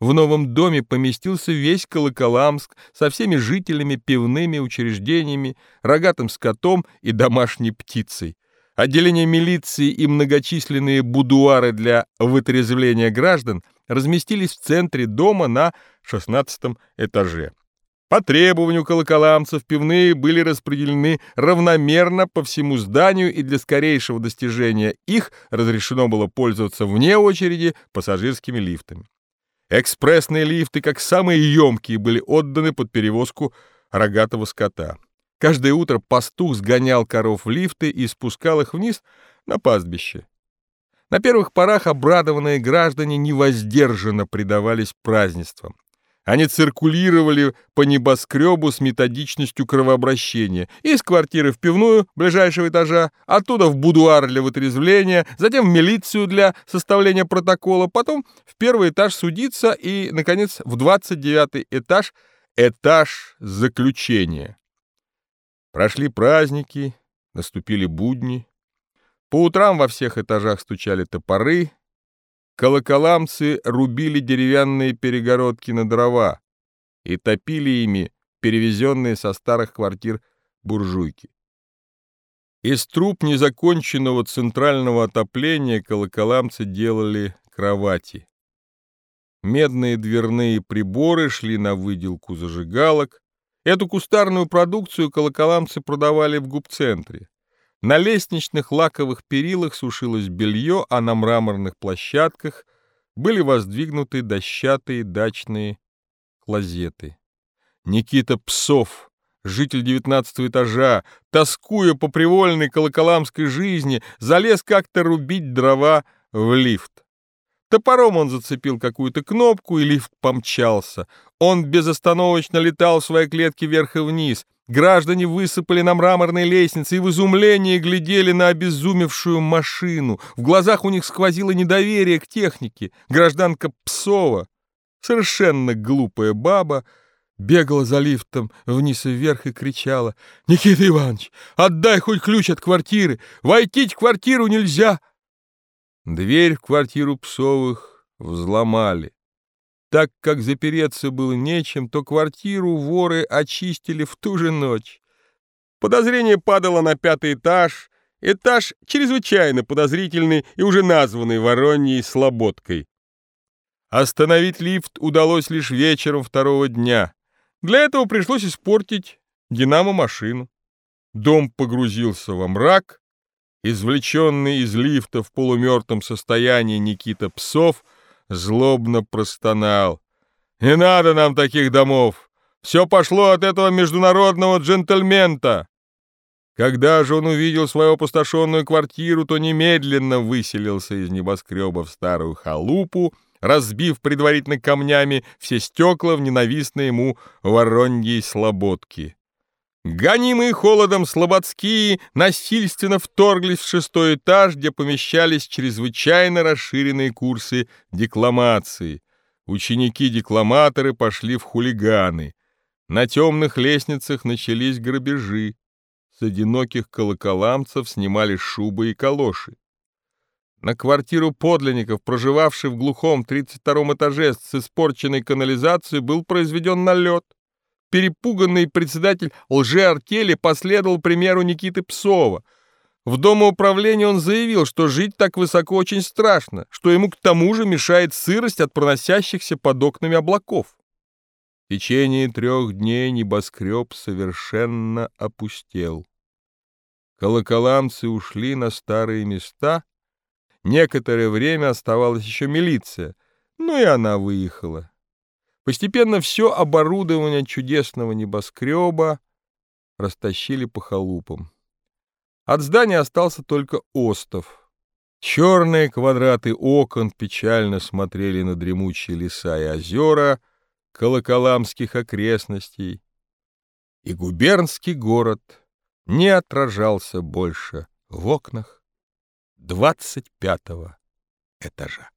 В новом доме поместился весь Колоколамск со всеми жителями, пивными учреждениями, рогатым скотом и домашней птицей. Отделение милиции и многочисленные будуары для вытрезвления граждан разместились в центре дома на 16 этаже. По требованию колоколамцев пивные были распределены равномерно по всему зданию, и для скорейшего достижения их разрешено было пользоваться вне очереди пассажирскими лифтами. Экспрессные лифты, как самые емкие, были отданы под перевозку рогатого скота. Каждое утро пастух сгонял коров в лифты и спускал их вниз на пастбище. На первых порах обрадованные граждане невоздержанно предавались празднествам. Они циркулировали по небоскребу с методичностью кровообращения. Из квартиры в пивную ближайшего этажа, оттуда в будуар для вытрезвления, затем в милицию для составления протокола, потом в первый этаж судиться и, наконец, в 29 этаж этаж заключения. Прошли праздники, наступили будни. По утрам во всех этажах стучали топоры, Колоколамцы рубили деревянные перегородки на дрова и топили ими перевезенные со старых квартир буржуйки. Из труб незаконченного центрального отопления колоколамцы делали кровати. Медные дверные приборы шли на выделку зажигалок. Эту кустарную продукцию колоколамцы продавали в губцентре. На лестничных лаковых перилах сушилось белье, а на мраморных площадках были воздвигнуты дощатые дачные клозеты. Никита Псов, житель девятнадцатого этажа, тоскуя по привольной колоколамской жизни, залез как-то рубить дрова в лифт. Топором он зацепил какую-то кнопку, и лифт помчался. Он безостановочно летал в своей клетке вверх и вниз — Граждане высыпали на мраморные лестницы и в изумлении глядели на обезумевшую машину. В глазах у них сквозило недоверие к технике. Гражданка Псова, совершенно глупая баба, бегала за лифтом вниз и вверх и кричала. «Никита Иванович, отдай хоть ключ от квартиры! Войти в квартиру нельзя!» Дверь в квартиру Псовых взломали. Так как запереться было нечем, то квартиру воры очистили в ту же ночь. Подозрение падало на пятый этаж, этаж чрезвычайно подозрительный и уже названный Вороньей Слободкой. Остановить лифт удалось лишь вечером второго дня. Для этого пришлось испортить динамо-машину. Дом погрузился во мрак. Извлеченный из лифта в полумертвом состоянии Никита Псов — злобно простонал. «Не надо нам таких домов! Все пошло от этого международного джентльмента!» Когда же он увидел свою опустошенную квартиру, то немедленно выселился из небоскреба в старую халупу, разбив предварительно камнями все стекла в ненавистной ему вороньей слободке. Гонимые холодом слободские насильственно вторглись в шестой этаж, где помещались чрезвычайно расширенные курсы декламации. Ученики-декламаторы пошли в хулиганы. На темных лестницах начались грабежи. С одиноких колоколамцев снимали шубы и калоши. На квартиру подлинников, проживавший в глухом 32 этаже с испорченной канализацией, был произведен налет. Перепуганный председатель лжеартели последовал примеру Никиты Псова. В домоуправлении он заявил, что жить так высоко очень страшно, что ему к тому же мешает сырость от проносящихся под окнами облаков. В течение трех дней небоскреб совершенно опустел. Колоколамцы ушли на старые места. Некоторое время оставалась еще милиция, но и она выехала. Постепенно все оборудование чудесного небоскреба растащили по халупам. От здания остался только остов. Черные квадраты окон печально смотрели на дремучие леса и озера колоколамских окрестностей, и губернский город не отражался больше в окнах двадцать пятого этажа.